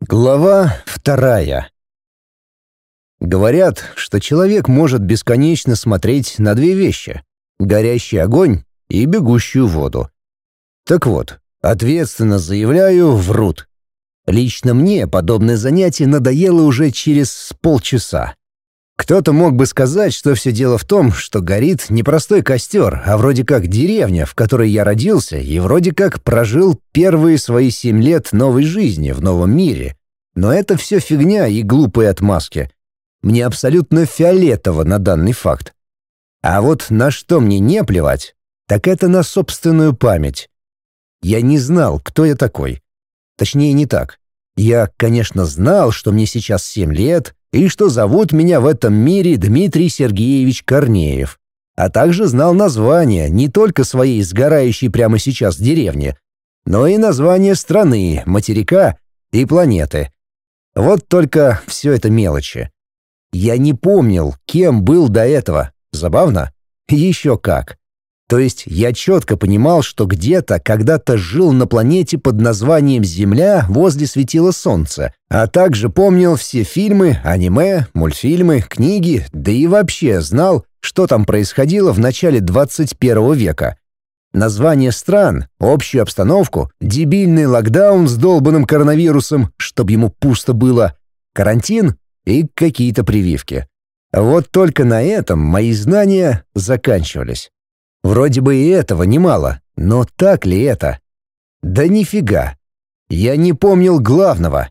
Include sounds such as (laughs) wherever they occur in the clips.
Глава вторая. Говорят, что человек может бесконечно смотреть на две вещи — горящий огонь и бегущую воду. Так вот, ответственно заявляю, врут. Лично мне подобное занятие надоело уже через полчаса. Кто-то мог бы сказать, что все дело в том, что горит не простой костер, а вроде как деревня, в которой я родился и вроде как прожил первые свои семь лет новой жизни в новом мире. Но это все фигня и глупые отмазки. Мне абсолютно фиолетово на данный факт. А вот на что мне не плевать, так это на собственную память. Я не знал, кто я такой. Точнее, не так. Я, конечно, знал, что мне сейчас семь лет, и что зовут меня в этом мире Дмитрий Сергеевич Корнеев, а также знал название не только своей сгорающей прямо сейчас деревни, но и название страны, материка и планеты. Вот только все это мелочи. Я не помнил, кем был до этого. Забавно? Еще как. То есть я четко понимал, что где-то когда-то жил на планете под названием Земля возле светила Солнца, а также помнил все фильмы, аниме, мультфильмы, книги, да и вообще знал, что там происходило в начале 21 века. Название стран, общую обстановку, дебильный локдаун с долбанным коронавирусом, чтобы ему пусто было, карантин и какие-то прививки. Вот только на этом мои знания заканчивались. Вроде бы и этого немало, но так ли это? Да нифига. Я не помнил главного.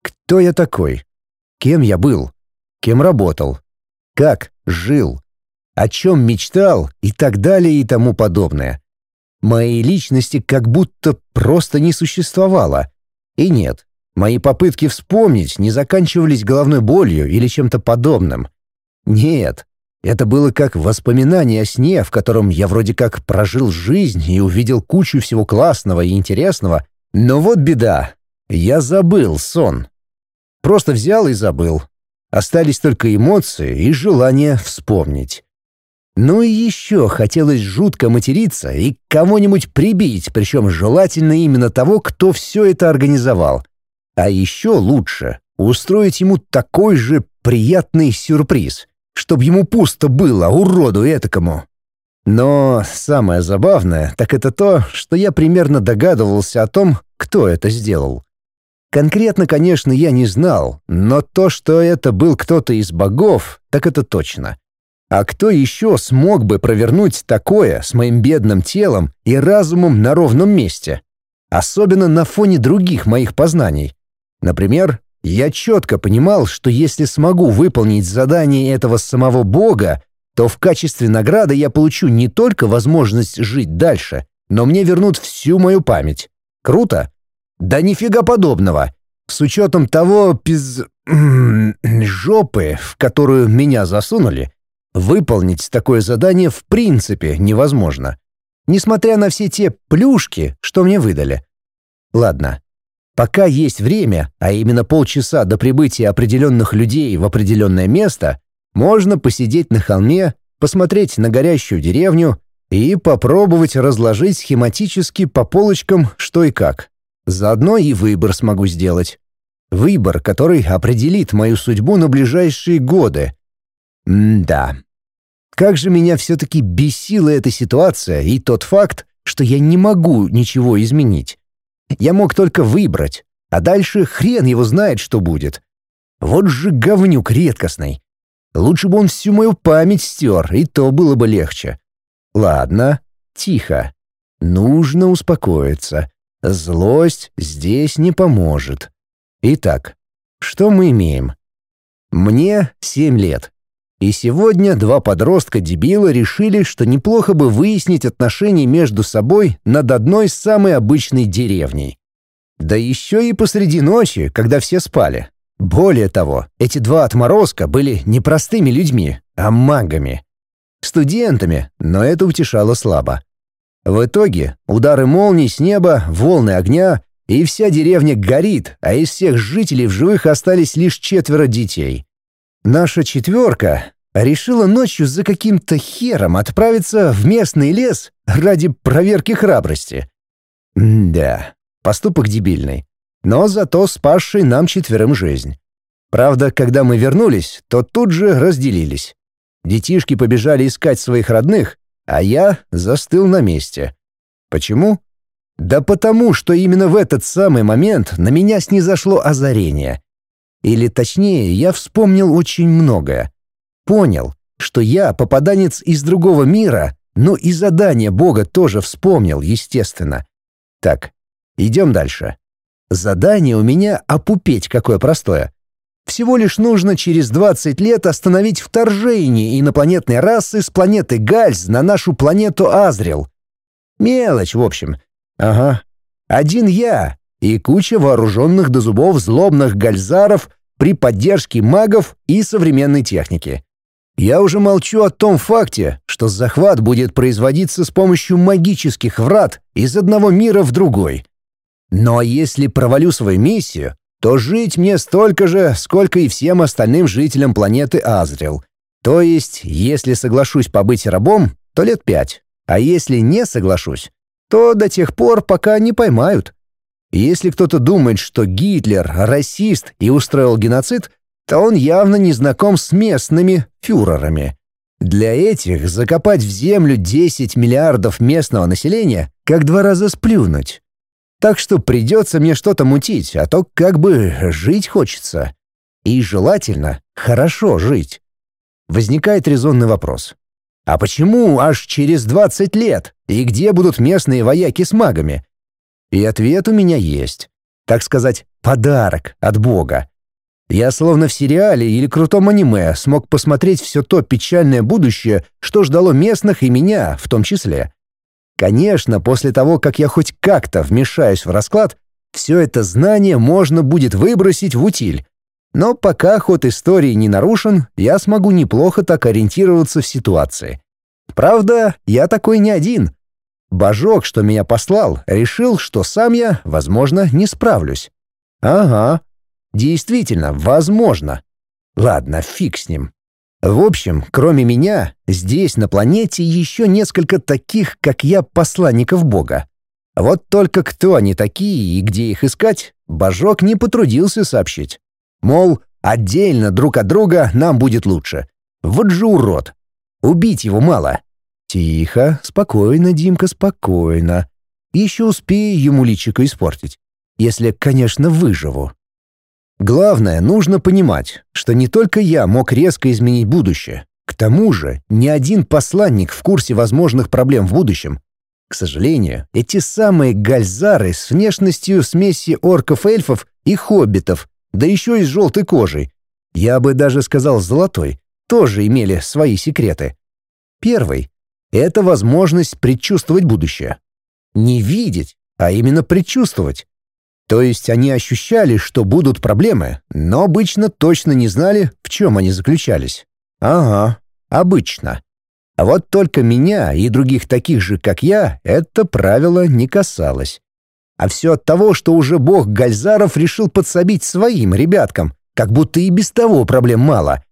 Кто я такой? Кем я был? Кем работал? Как жил? О чем мечтал и так далее и тому подобное. Моей личности как будто просто не существовало. И нет, мои попытки вспомнить не заканчивались головной болью или чем-то подобным. Нет, это было как воспоминание о сне, в котором я вроде как прожил жизнь и увидел кучу всего классного и интересного. Но вот беда. Я забыл сон. Просто взял и забыл. Остались только эмоции и желание вспомнить. Ну и еще хотелось жутко материться и кого-нибудь прибить, причем желательно именно того, кто все это организовал. А еще лучше устроить ему такой же приятный сюрприз — Чтоб ему пусто было, уроду этакому. Но самое забавное, так это то, что я примерно догадывался о том, кто это сделал. Конкретно, конечно, я не знал, но то, что это был кто-то из богов, так это точно. А кто еще смог бы провернуть такое с моим бедным телом и разумом на ровном месте? Особенно на фоне других моих познаний. Например, я четко понимал, что если смогу выполнить задание этого самого бога, то в качестве награды я получу не только возможность жить дальше, но мне вернут всю мою память. Круто? Да нифига подобного. С учетом того пиз... (clears throat) жопы, в которую меня засунули, выполнить такое задание в принципе невозможно. Несмотря на все те плюшки, что мне выдали. Ладно, Пока есть время, а именно полчаса до прибытия определенных людей в определенное место, можно посидеть на холме, посмотреть на горящую деревню и попробовать разложить схематически по полочкам что и как. Заодно и выбор смогу сделать. Выбор, который определит мою судьбу на ближайшие годы. М-да. Как же меня все-таки бесила эта ситуация и тот факт, что я не могу ничего изменить. Я мог только выбрать, а дальше хрен его знает, что будет. Вот же говнюк редкостный. Лучше бы он всю мою память стер, и то было бы легче. Ладно, тихо. Нужно успокоиться. Злость здесь не поможет. Итак, что мы имеем? Мне семь лет. И сегодня два подростка-дебила решили, что неплохо бы выяснить отношения между собой над одной самой обычной деревней. Да еще и посреди ночи, когда все спали. Более того, эти два отморозка были не простыми людьми, а магами. Студентами, но это утешало слабо. В итоге удары молний с неба, волны огня, и вся деревня горит, а из всех жителей в живых остались лишь четверо детей — Наша четверка решила ночью за каким-то хером отправиться в местный лес ради проверки храбрости. М да, поступок дебильный. но зато спасший нам четверым жизнь. Правда, когда мы вернулись, то тут же разделились. Детишки побежали искать своих родных, а я застыл на месте. Почему? Да потому, что именно в этот самый момент на меня снизошло озарение. Или точнее, я вспомнил очень многое. Понял, что я попаданец из другого мира, но и задание Бога тоже вспомнил, естественно. Так, идем дальше. Задание у меня опупеть какое простое. Всего лишь нужно через 20 лет остановить вторжение инопланетной расы с планеты Гальз на нашу планету Азрил. Мелочь, в общем. Ага. Один я и куча вооруженных до зубов злобных гальзаров при поддержке магов и современной техники. Я уже молчу о том факте, что захват будет производиться с помощью магических врат из одного мира в другой. Но если провалю свою миссию, то жить мне столько же, сколько и всем остальным жителям планеты Азрил. То есть, если соглашусь побыть рабом, то лет пять. А если не соглашусь, то до тех пор, пока не поймают. Если кто-то думает, что Гитлер — расист и устроил геноцид, то он явно не знаком с местными фюрерами. Для этих закопать в землю 10 миллиардов местного населения как два раза сплюнуть. Так что придется мне что-то мутить, а то как бы жить хочется. И желательно хорошо жить. Возникает резонный вопрос. А почему аж через 20 лет? И где будут местные вояки с магами? И ответ у меня есть. Так сказать, подарок от Бога. Я словно в сериале или крутом аниме смог посмотреть все то печальное будущее, что ждало местных и меня в том числе. Конечно, после того, как я хоть как-то вмешаюсь в расклад, все это знание можно будет выбросить в утиль. Но пока ход истории не нарушен, я смогу неплохо так ориентироваться в ситуации. Правда, я такой не один. Божок, что меня послал, решил, что сам я, возможно, не справлюсь. Ага, Действительно, возможно. Ладно, фиг с ним. В общем, кроме меня, здесь на планете еще несколько таких, как я, посланников Бога. Вот только кто они такие и где их искать, Божок не потрудился сообщить. Мол, отдельно друг от друга нам будет лучше. Вот же урод. Убить его мало. Тихо, спокойно, Димка, спокойно. Еще успею ему личико испортить. Если, конечно, выживу. Главное, нужно понимать, что не только я мог резко изменить будущее. К тому же, ни один посланник в курсе возможных проблем в будущем. К сожалению, эти самые гальзары с внешностью смеси орков-эльфов и хоббитов, да еще и с желтой кожей, я бы даже сказал золотой, тоже имели свои секреты. Первый — это возможность предчувствовать будущее. Не видеть, а именно предчувствовать. То есть они ощущали, что будут проблемы, но обычно точно не знали, в чем они заключались. Ага, обычно. А вот только меня и других таких же, как я, это правило не касалось. А все от того, что уже бог Гальзаров решил подсобить своим ребяткам, как будто и без того проблем мало.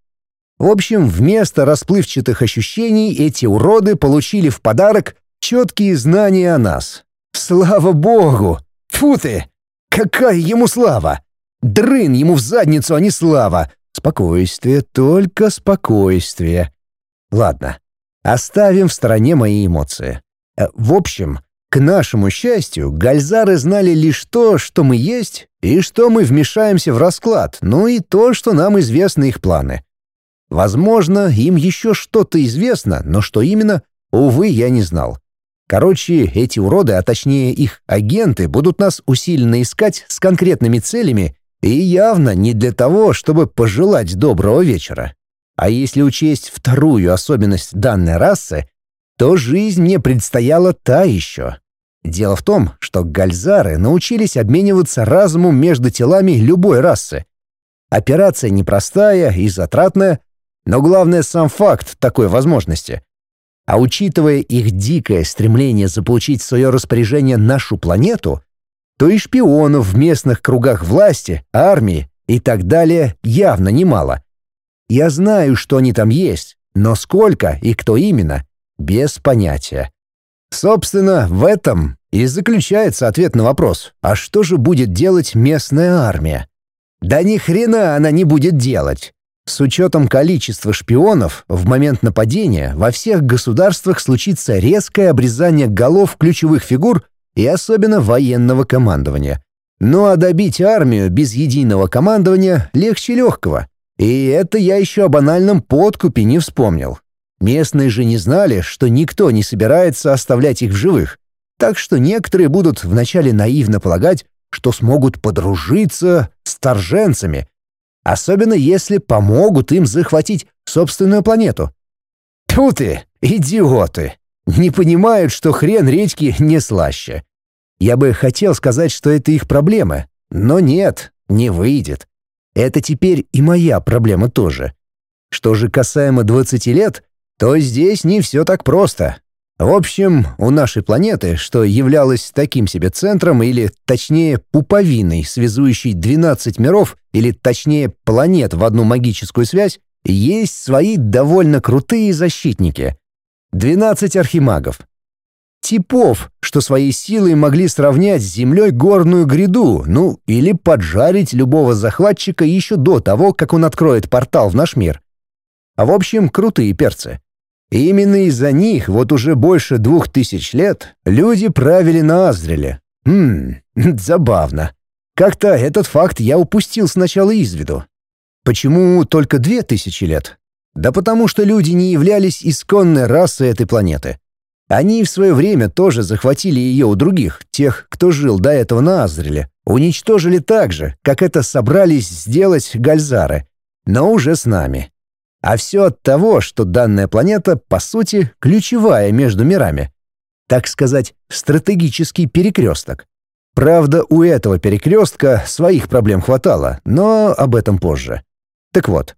В общем, вместо расплывчатых ощущений эти уроды получили в подарок четкие знания о нас. Слава богу! Фу ты! Какая ему слава? Дрын ему в задницу, а не слава. Спокойствие, только спокойствие. Ладно, оставим в стороне мои эмоции. Э, в общем, к нашему счастью, гальзары знали лишь то, что мы есть, и что мы вмешаемся в расклад, ну и то, что нам известны их планы. Возможно, им еще что-то известно, но что именно, увы, я не знал. Короче, эти уроды, а точнее их агенты, будут нас усиленно искать с конкретными целями и явно не для того, чтобы пожелать доброго вечера. А если учесть вторую особенность данной расы, то жизнь мне предстояла та еще. Дело в том, что гальзары научились обмениваться разумом между телами любой расы. Операция непростая и затратная, но главное сам факт такой возможности. А учитывая их дикое стремление заполучить в свое распоряжение нашу планету, то и шпионов в местных кругах власти, армии и так далее явно немало. Я знаю, что они там есть, но сколько и кто именно, без понятия. Собственно, в этом и заключается ответ на вопрос, а что же будет делать местная армия? Да ни хрена она не будет делать. С учетом количества шпионов, в момент нападения во всех государствах случится резкое обрезание голов ключевых фигур и особенно военного командования. Ну а добить армию без единого командования легче легкого. И это я еще о банальном подкупе не вспомнил. Местные же не знали, что никто не собирается оставлять их в живых. Так что некоторые будут вначале наивно полагать, что смогут подружиться с торженцами, особенно если помогут им захватить собственную планету. Тьфу ты, идиоты! Не понимают, что хрен редьки не слаще. Я бы хотел сказать, что это их проблемы, но нет, не выйдет. Это теперь и моя проблема тоже. Что же касаемо 20 лет, то здесь не все так просто. В общем, у нашей планеты, что являлась таким себе центром, или точнее пуповиной, связующей 12 миров, или точнее планет в одну магическую связь, есть свои довольно крутые защитники. 12 архимагов. Типов, что своей силой могли сравнять с землей горную гряду, ну или поджарить любого захватчика еще до того, как он откроет портал в наш мир. А в общем, крутые перцы. Именно из-за них вот уже больше двух тысяч лет люди правили на Азреле. Хм, (laughs) забавно. Как-то этот факт я упустил сначала из виду. Почему только две тысячи лет? Да потому что люди не являлись исконной расой этой планеты. Они в свое время тоже захватили ее у других, тех, кто жил до этого на Азреле. Уничтожили так же, как это собрались сделать гальзары, но уже с нами. А все от того, что данная планета, по сути, ключевая между мирами. Так сказать, стратегический перекресток. Правда, у этого перекрестка своих проблем хватало, но об этом позже. Так вот,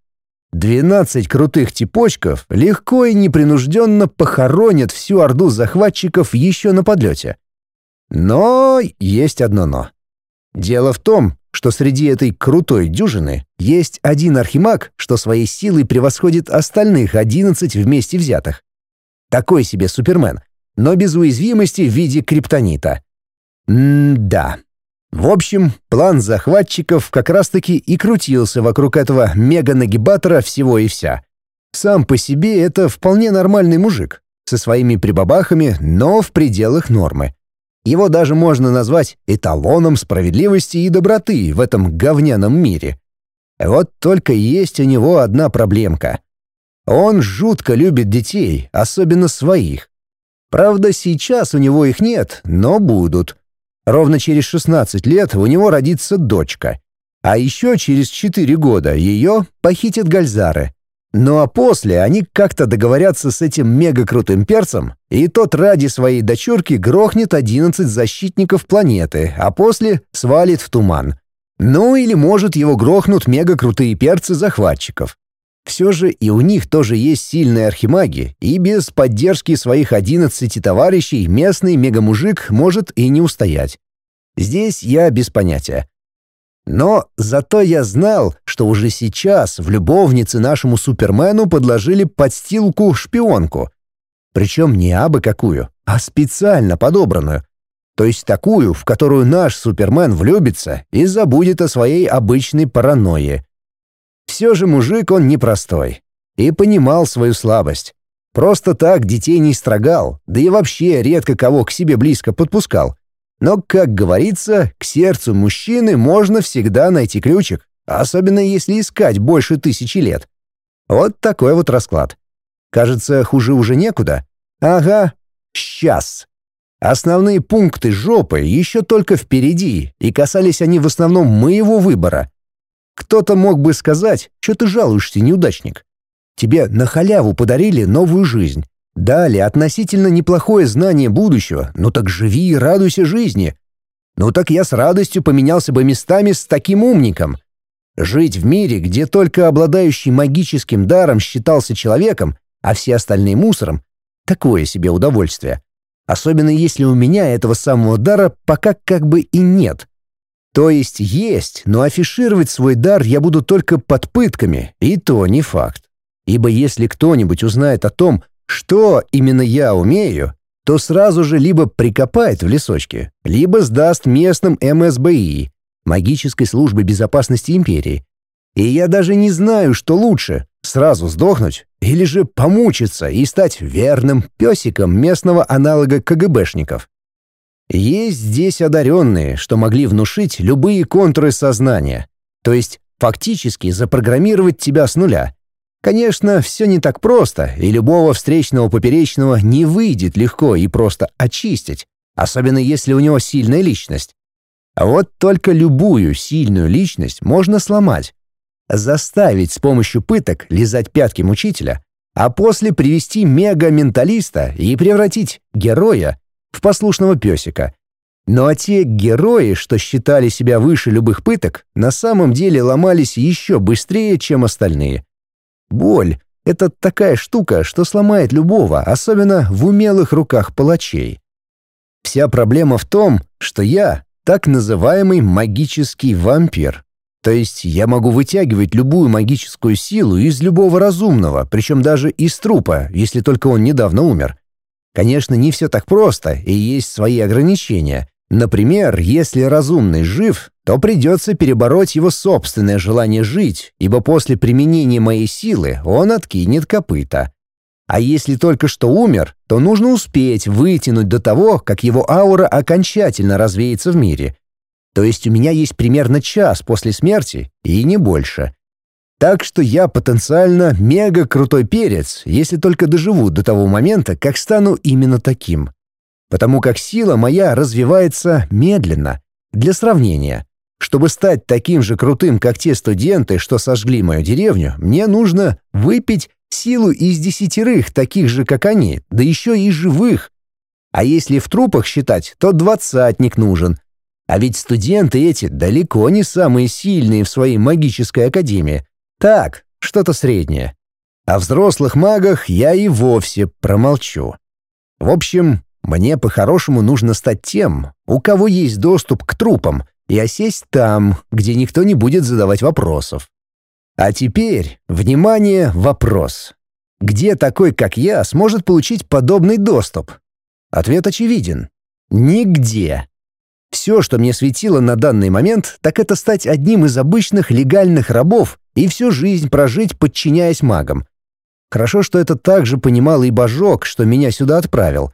12 крутых типочков легко и непринужденно похоронят всю орду захватчиков еще на подлете. Но есть одно «но». Дело в том, что среди этой крутой дюжины есть один архимаг, что своей силой превосходит остальных одиннадцать вместе взятых. Такой себе супермен, но без уязвимости в виде криптонита. М-да. В общем, план захватчиков как раз-таки и крутился вокруг этого мега-нагибатора всего и вся. Сам по себе это вполне нормальный мужик, со своими прибабахами, но в пределах нормы. Его даже можно назвать эталоном справедливости и доброты в этом говняном мире. Вот только есть у него одна проблемка. Он жутко любит детей, особенно своих. Правда, сейчас у него их нет, но будут. Ровно через 16 лет у него родится дочка. А еще через 4 года ее похитят гальзары. Ну а после они как-то договорятся с этим мега-крутым перцем, и тот ради своей дочурки грохнет 11 защитников планеты, а после свалит в туман. Ну или, может, его грохнут мега-крутые перцы захватчиков. Все же и у них тоже есть сильные архимаги, и без поддержки своих 11 товарищей местный мегамужик может и не устоять. Здесь я без понятия. Но зато я знал, что уже сейчас в любовнице нашему Супермену подложили подстилку-шпионку. Причем не абы какую, а специально подобранную. То есть такую, в которую наш Супермен влюбится и забудет о своей обычной паранойи. Все же мужик он непростой. И понимал свою слабость. Просто так детей не строгал, да и вообще редко кого к себе близко подпускал. Но, как говорится, к сердцу мужчины можно всегда найти ключик, особенно если искать больше тысячи лет. Вот такой вот расклад. Кажется, хуже уже некуда. Ага, сейчас. Основные пункты жопы еще только впереди, и касались они в основном моего выбора. Кто-то мог бы сказать, что ты жалуешься, неудачник. Тебе на халяву подарили новую жизнь, Дали относительно неплохое знание будущего, ну так живи и радуйся жизни. Ну так я с радостью поменялся бы местами с таким умником. Жить в мире, где только обладающий магическим даром считался человеком, а все остальные мусором — такое себе удовольствие. Особенно если у меня этого самого дара пока как бы и нет. То есть есть, но афишировать свой дар я буду только под пытками, и то не факт. Ибо если кто-нибудь узнает о том, что именно я умею, то сразу же либо прикопает в лесочке, либо сдаст местным МСБИ, магической службе безопасности империи. И я даже не знаю, что лучше — сразу сдохнуть или же помучиться и стать верным песиком местного аналога КГБшников. Есть здесь одаренные, что могли внушить любые контуры сознания, то есть фактически запрограммировать тебя с нуля. Конечно, все не так просто, и любого встречного поперечного не выйдет легко и просто очистить, особенно если у него сильная личность. А вот только любую сильную личность можно сломать. Заставить с помощью пыток лизать пятки мучителя, а после привести мега-менталиста и превратить героя в послушного песика. Ну а те герои, что считали себя выше любых пыток, на самом деле ломались еще быстрее, чем остальные. Боль — это такая штука, что сломает любого, особенно в умелых руках палачей. Вся проблема в том, что я так называемый магический вампир. То есть я могу вытягивать любую магическую силу из любого разумного, причем даже из трупа, если только он недавно умер. Конечно, не все так просто, и есть свои ограничения. Например, если разумный жив, то придется перебороть его собственное желание жить, ибо после применения моей силы он откинет копыта. А если только что умер, то нужно успеть вытянуть до того, как его аура окончательно развеется в мире. То есть у меня есть примерно час после смерти, и не больше. Так что я потенциально мега крутой перец, если только доживу до того момента, как стану именно таким. Потому как сила моя развивается медленно. Для сравнения, чтобы стать таким же крутым, как те студенты, что сожгли мою деревню, мне нужно выпить силу из десятерых, таких же, как они, да еще и живых. А если в трупах считать, то двадцатник нужен. А ведь студенты эти далеко не самые сильные в своей магической академии. Так, что-то среднее. О взрослых магах я и вовсе промолчу. В общем, мне по-хорошему нужно стать тем, у кого есть доступ к трупам, и осесть там, где никто не будет задавать вопросов. А теперь, внимание, вопрос. Где такой, как я, сможет получить подобный доступ? Ответ очевиден. Нигде. Все, что мне светило на данный момент, так это стать одним из обычных легальных рабов и всю жизнь прожить, подчиняясь магам. Хорошо, что это также понимал и Божок, что меня сюда отправил.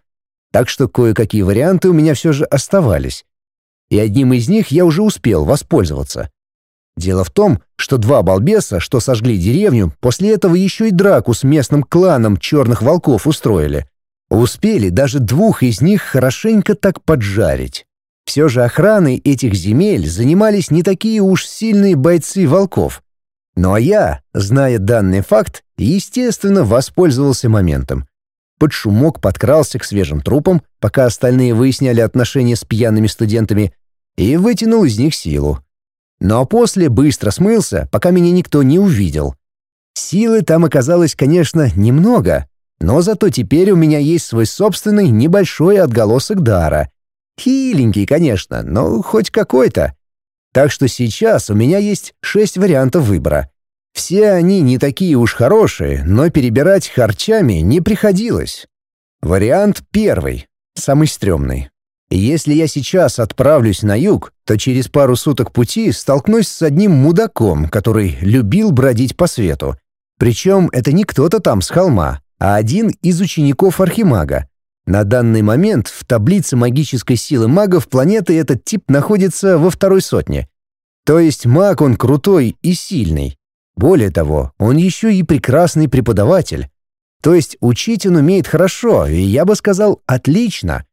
Так что кое-какие варианты у меня все же оставались. И одним из них я уже успел воспользоваться. Дело в том, что два балбеса, что сожгли деревню, после этого еще и драку с местным кланом черных волков устроили. Успели даже двух из них хорошенько так поджарить. Все же охраной этих земель занимались не такие уж сильные бойцы волков. Ну а я, зная данный факт, естественно, воспользовался моментом. Под шумок подкрался к свежим трупам, пока остальные выясняли отношения с пьяными студентами, и вытянул из них силу. А после быстро смылся, пока меня никто не увидел. Силы там оказалось, конечно, немного, но зато теперь у меня есть свой собственный небольшой отголосок дара. Хиленький, конечно, но хоть какой-то. Так что сейчас у меня есть шесть вариантов выбора. Все они не такие уж хорошие, но перебирать харчами не приходилось. Вариант первый, самый стрёмный. Если я сейчас отправлюсь на юг, то через пару суток пути столкнусь с одним мудаком, который любил бродить по свету. Причем это не кто-то там с холма, а один из учеников Архимага. На данный момент в таблице магической силы магов планеты этот тип находится во второй сотне. То есть маг он крутой и сильный. Более того, он еще и прекрасный преподаватель. То есть учить он умеет хорошо, и я бы сказал, отлично.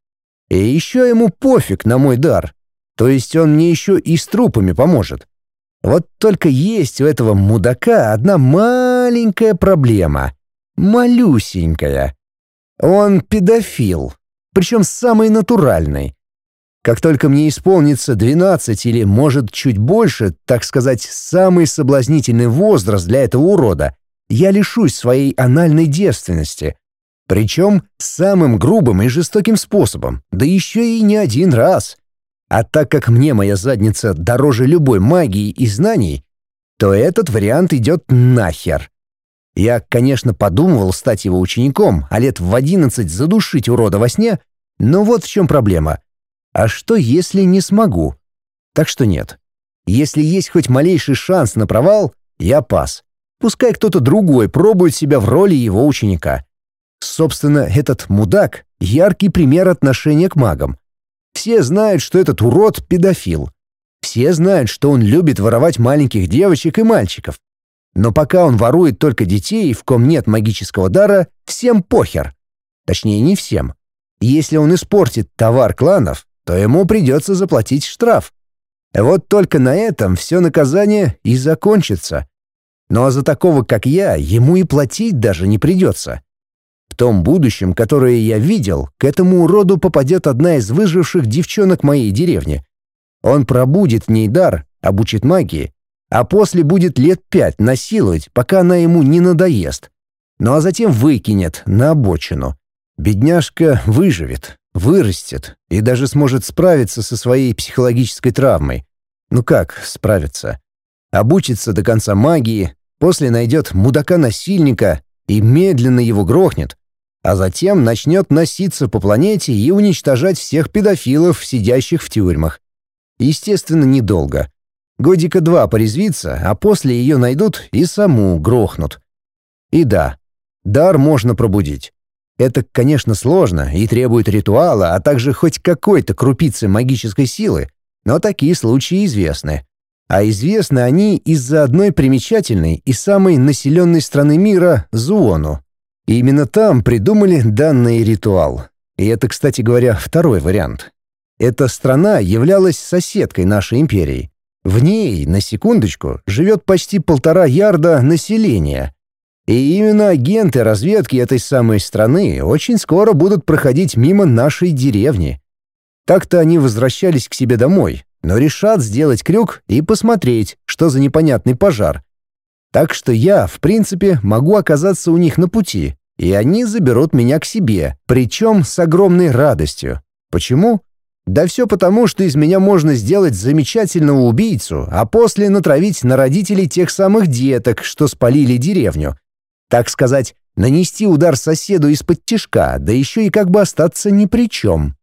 И еще ему пофиг на мой дар. То есть он мне еще и с трупами поможет. Вот только есть у этого мудака одна маленькая проблема. Малюсенькая. Он педофил, причем самый натуральный. Как только мне исполнится 12 или, может, чуть больше, так сказать, самый соблазнительный возраст для этого урода, я лишусь своей анальной девственности. Причем самым грубым и жестоким способом, да еще и не один раз. А так как мне моя задница дороже любой магии и знаний, то этот вариант идет нахер. Я, конечно, подумывал стать его учеником, а лет в одиннадцать задушить урода во сне, но вот в чем проблема. А что, если не смогу? Так что нет. Если есть хоть малейший шанс на провал, я пас. Пускай кто-то другой пробует себя в роли его ученика. Собственно, этот мудак — яркий пример отношения к магам. Все знают, что этот урод — педофил. Все знают, что он любит воровать маленьких девочек и мальчиков. Но пока он ворует только детей, в ком нет магического дара, всем похер. Точнее, не всем. Если он испортит товар кланов, то ему придется заплатить штраф. Вот только на этом все наказание и закончится. Ну а за такого, как я, ему и платить даже не придется. В том будущем, которое я видел, к этому уроду попадет одна из выживших девчонок моей деревни. Он пробудет в ней дар, обучит магии, а после будет лет пять насиловать, пока она ему не надоест. Ну а затем выкинет на обочину. Бедняжка выживет, вырастет и даже сможет справиться со своей психологической травмой. Ну как справиться? Обучится до конца магии, после найдет мудака-насильника и медленно его грохнет, а затем начнет носиться по планете и уничтожать всех педофилов, сидящих в тюрьмах. Естественно, недолго. Годика два порезвится, а после ее найдут и саму грохнут. И да, дар можно пробудить. Это, конечно, сложно и требует ритуала, а также хоть какой-то крупицы магической силы, но такие случаи известны. А известны они из-за одной примечательной и самой населенной страны мира — Зуону. И именно там придумали данный ритуал. И это, кстати говоря, второй вариант. Эта страна являлась соседкой нашей империи. В ней, на секундочку, живет почти полтора ярда населения, и именно агенты разведки этой самой страны очень скоро будут проходить мимо нашей деревни. Так-то они возвращались к себе домой, но решат сделать крюк и посмотреть, что за непонятный пожар. Так что я, в принципе, могу оказаться у них на пути, и они заберут меня к себе, причем с огромной радостью. Почему? Да все потому, что из меня можно сделать замечательного убийцу, а после натравить на родителей тех самых деток, что спалили деревню. Так сказать, нанести удар соседу из-под тишка, да еще и как бы остаться ни при чем.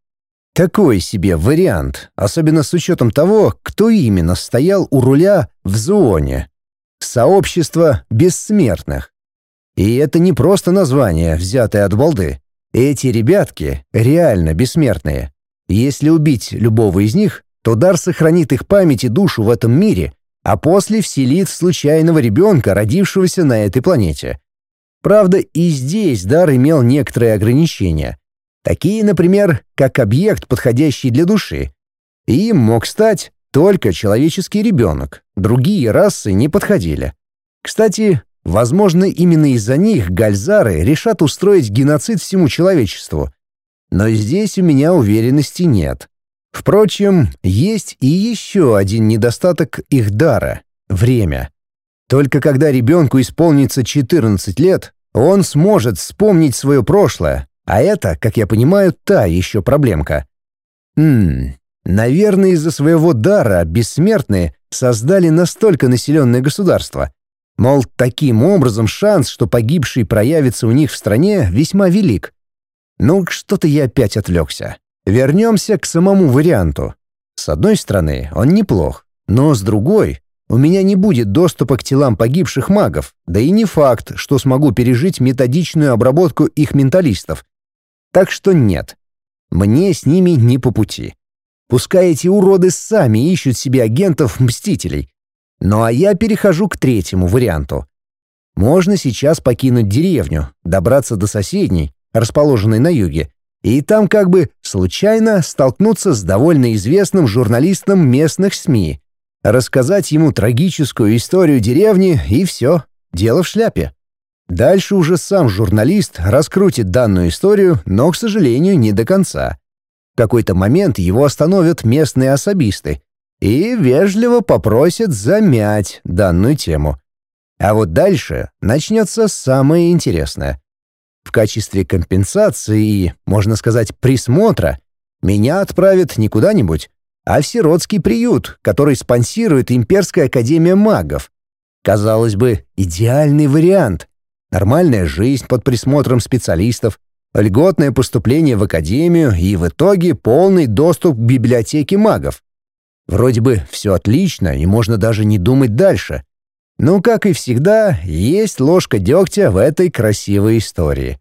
Такой себе вариант, особенно с учетом того, кто именно стоял у руля в зоне. Сообщество бессмертных. И это не просто название, взятое от балды. Эти ребятки реально бессмертные. Если убить любого из них, то дар сохранит их память и душу в этом мире, а после вселит в случайного ребенка, родившегося на этой планете. Правда, и здесь дар имел некоторые ограничения. Такие, например, как объект, подходящий для души. И им мог стать только человеческий ребенок, другие расы не подходили. Кстати, возможно, именно из-за них гальзары решат устроить геноцид всему человечеству. Но здесь у меня уверенности нет. Впрочем, есть и еще один недостаток их дара — время. Только когда ребенку исполнится 14 лет, он сможет вспомнить свое прошлое, а это, как я понимаю, та еще проблемка. Хм, наверное, из-за своего дара бессмертные создали настолько населенное государство. Мол, таким образом шанс, что погибший проявится у них в стране, весьма велик. Ну, что-то я опять отвлекся. Вернемся к самому варианту. С одной стороны, он неплох, но с другой, у меня не будет доступа к телам погибших магов, да и не факт, что смогу пережить методичную обработку их менталистов. Так что нет. Мне с ними не по пути. Пускай эти уроды сами ищут себе агентов-мстителей. Ну а я перехожу к третьему варианту. Можно сейчас покинуть деревню, добраться до соседней, расположенной на юге, и там как бы случайно столкнуться с довольно известным журналистом местных СМИ, рассказать ему трагическую историю деревни, и все, дело в шляпе. Дальше уже сам журналист раскрутит данную историю, но, к сожалению, не до конца. В какой-то момент его остановят местные особисты и вежливо попросят замять данную тему. А вот дальше начнется самое интересное. В качестве компенсации и, можно сказать, присмотра меня отправят не куда-нибудь, а в сиротский приют, который спонсирует Имперская академия магов. Казалось бы, идеальный вариант. нормальная жизнь под присмотром специалистов, льготное поступление в академию и в итоге полный доступ к библиотеке магов. Вроде бы все отлично, и можно даже не думать дальше. Но, как и всегда, есть ложка дегтя в этой красивой истории.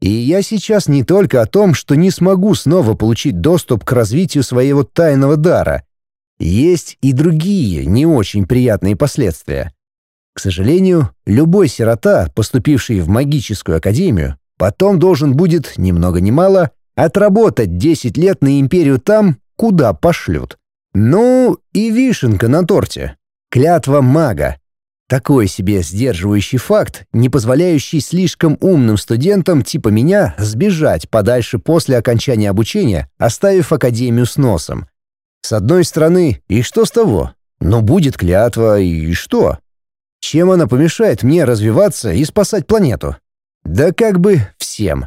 И я сейчас не только о том, что не смогу снова получить доступ к развитию своего тайного дара. Есть и другие не очень приятные последствия. К сожалению, любой сирота, поступивший в магическую академию, потом должен будет, ни много ни мало, отработать 10 лет на империю там, куда пошлют. Ну, и вишенка на торте. Клятва мага. Такой себе сдерживающий факт, не позволяющий слишком умным студентам типа меня сбежать подальше после окончания обучения, оставив академию с носом. С одной стороны, и что с того? Но будет клятва, и что? Чем она помешает мне развиваться и спасать планету? Да как бы всем.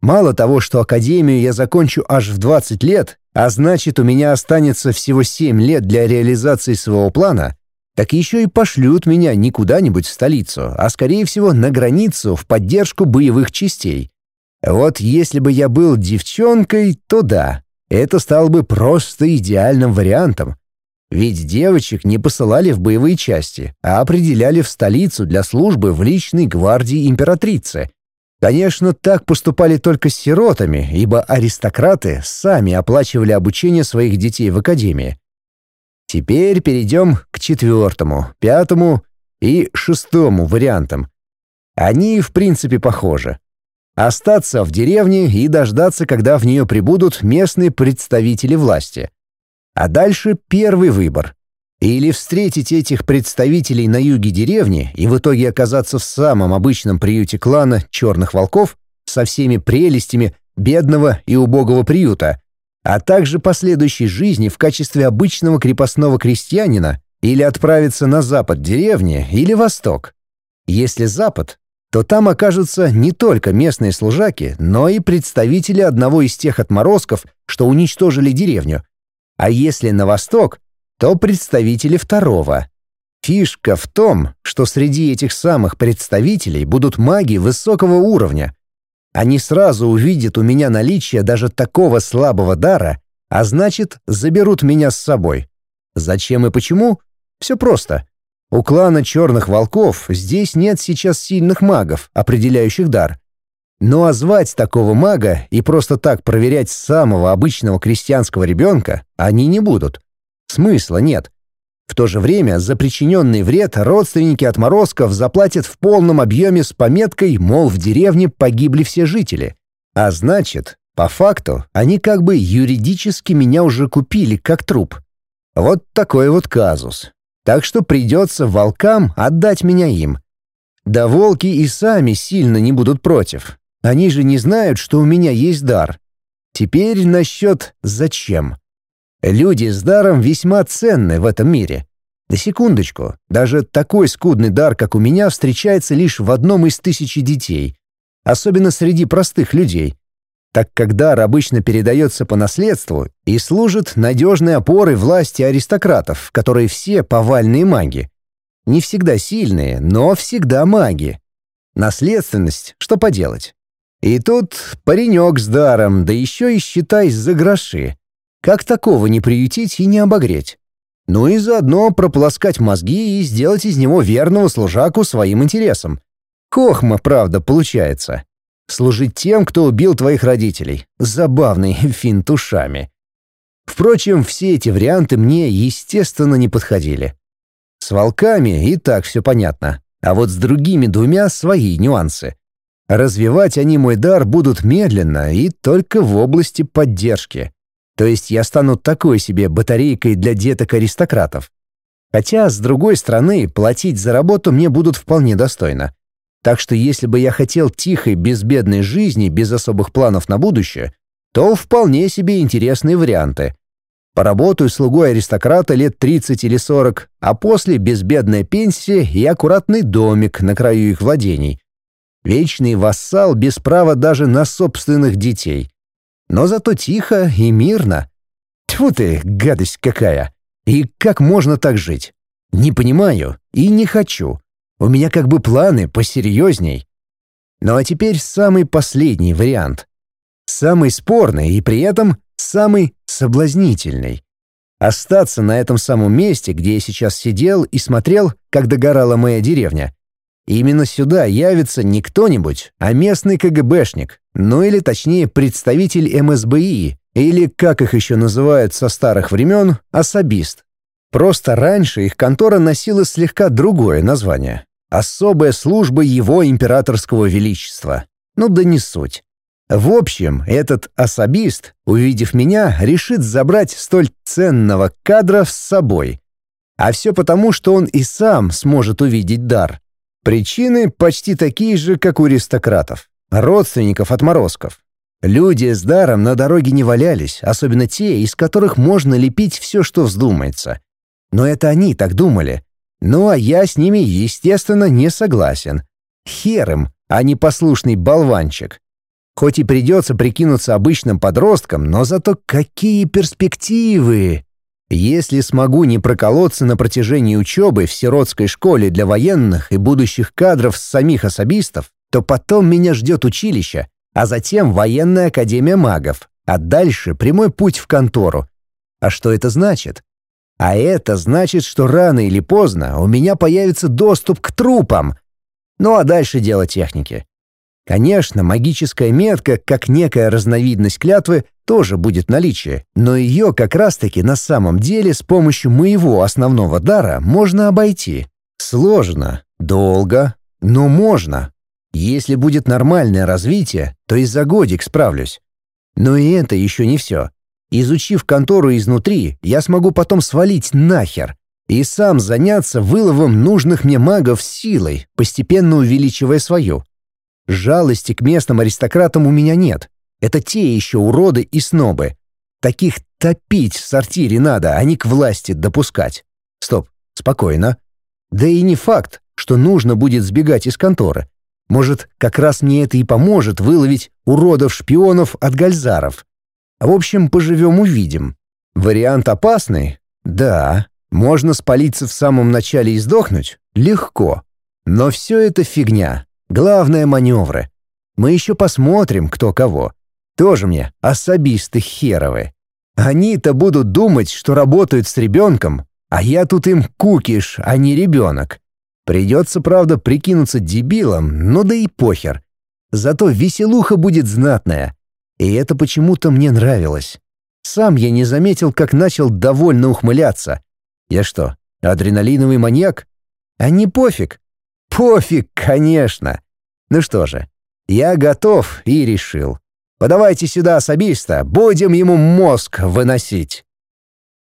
Мало того, что академию я закончу аж в 20 лет, а значит, у меня останется всего 7 лет для реализации своего плана, так еще и пошлют меня не куда-нибудь в столицу, а скорее всего на границу в поддержку боевых частей. Вот если бы я был девчонкой, то да, это стало бы просто идеальным вариантом. Ведь девочек не посылали в боевые части, а определяли в столицу для службы в личной гвардии императрицы. Конечно, так поступали только с сиротами, ибо аристократы сами оплачивали обучение своих детей в академии. Теперь перейдем к четвертому, пятому и шестому вариантам. Они, в принципе, похожи. Остаться в деревне и дождаться, когда в нее прибудут местные представители власти. А дальше первый выбор. Или встретить этих представителей на юге деревни и в итоге оказаться в самом обычном приюте клана черных волков со всеми прелестями бедного и убогого приюта, а также последующей жизни в качестве обычного крепостного крестьянина или отправиться на запад деревни или восток. Если запад, то там окажутся не только местные служаки, но и представители одного из тех отморозков, что уничтожили деревню. А если на восток, то представители второго. Фишка в том, что среди этих самых представителей будут маги высокого уровня, они сразу увидят у меня наличие даже такого слабого дара, а значит, заберут меня с собой. Зачем и почему? Все просто. У клана Черных Волков здесь нет сейчас сильных магов, определяющих дар. Ну а звать такого мага и просто так проверять самого обычного крестьянского ребенка они не будут. Смысла нет. В то же время за причиненный вред родственники отморозков заплатят в полном объеме с пометкой, мол, в деревне погибли все жители. А значит, по факту, они как бы юридически меня уже купили как труп. Вот такой вот казус. Так что придется волкам отдать меня им. Да волки и сами сильно не будут против. Они же не знают, что у меня есть дар. Теперь насчет «зачем». Люди с даром весьма ценны в этом мире. На секундочку, даже такой скудный дар, как у меня, встречается лишь в одном из тысячи детей, особенно среди простых людей, так как дар обычно передается по наследству и служит надежной опорой власти аристократов, которые все повальные маги. Не всегда сильные, но всегда маги. Наследственность, что поделать. И тут паренек с даром, да еще и считай за гроши. Как такого не приютить и не обогреть? Ну и заодно прополоскать мозги и сделать из него верного служаку своим интересам. Кохма, правда, получается. Служить тем, кто убил твоих родителей. Забавный (laughs) финт ушами. Впрочем, все эти варианты мне, естественно, не подходили. С волками и так все понятно, а вот с другими двумя свои нюансы. Развивать они мой дар будут медленно и только в области поддержки. То есть я стану такой себе батарейкой для деток-аристократов. Хотя, с другой стороны, платить за работу мне будут вполне достойно. Так что если бы я хотел тихой, безбедной жизни, без особых планов на будущее, то вполне себе интересные варианты. Поработаю слугой аристократа лет 30 или 40, а после безбедная пенсия и аккуратный домик на краю их владений. Вечный вассал без права даже на собственных детей но зато тихо и мирно. Тьфу ты, гадость какая! И как можно так жить? Не понимаю и не хочу. У меня как бы планы посерьезней. Ну а теперь самый последний вариант. Самый спорный и при этом самый соблазнительный. Остаться на этом самом месте, где я сейчас сидел и смотрел, как догорала моя деревня. Именно сюда явится не кто-нибудь, а местный КГБшник, ну или точнее представитель МСБИ, или, как их еще называют со старых времен, особист. Просто раньше их контора носила слегка другое название. Особая служба его императорского величества. Ну да не суть. В общем, этот особист, увидев меня, решит забрать столь ценного кадра с собой. А все потому, что он и сам сможет увидеть дар. Причины почти такие же, как у аристократов. Родственников отморозков. Люди с даром на дороге не валялись, особенно те, из которых можно лепить все, что вздумается. Но это они так думали. Ну а я с ними, естественно, не согласен. Хер им, а не послушный болванчик. Хоть и придется прикинуться обычным подростком, но зато какие перспективы! Если смогу не проколоться на протяжении учебы в сиротской школе для военных и будущих кадров с самих особистов, то потом меня ждет училище, а затем военная академия магов, а дальше прямой путь в контору. А что это значит? А это значит, что рано или поздно у меня появится доступ к трупам. Ну а дальше дело техники. Конечно, магическая метка, как некая разновидность клятвы, тоже будет в наличии, но ее как раз-таки на самом деле с помощью моего основного дара можно обойти. Сложно, долго, но можно. Если будет нормальное развитие, то и за годик справлюсь. Но и это еще не все. Изучив контору изнутри, я смогу потом свалить нахер и сам заняться выловом нужных мне магов силой, постепенно увеличивая свою. Жалости к местным аристократам у меня нет. Это те еще уроды и снобы. Таких топить в сортире надо, а не к власти допускать. Стоп, спокойно. Да и не факт, что нужно будет сбегать из конторы. Может, как раз мне это и поможет выловить уродов-шпионов от гальзаров. В общем, поживем-увидим. Вариант опасный? Да. Можно спалиться в самом начале и сдохнуть? Легко. Но все это фигня. Главное — маневры. Мы еще посмотрим, кто кого. Тоже мне особисты херовы. Они-то будут думать, что работают с ребенком, а я тут им кукиш, а не ребенок. Придется, правда, прикинуться дебилом, но да и похер. Зато веселуха будет знатная. И это почему-то мне нравилось. Сам я не заметил, как начал довольно ухмыляться. Я что, адреналиновый маньяк? А не пофиг. Пофиг, конечно. Ну что же, я готов и решил. Подавайте сюда особиста, будем ему мозг выносить.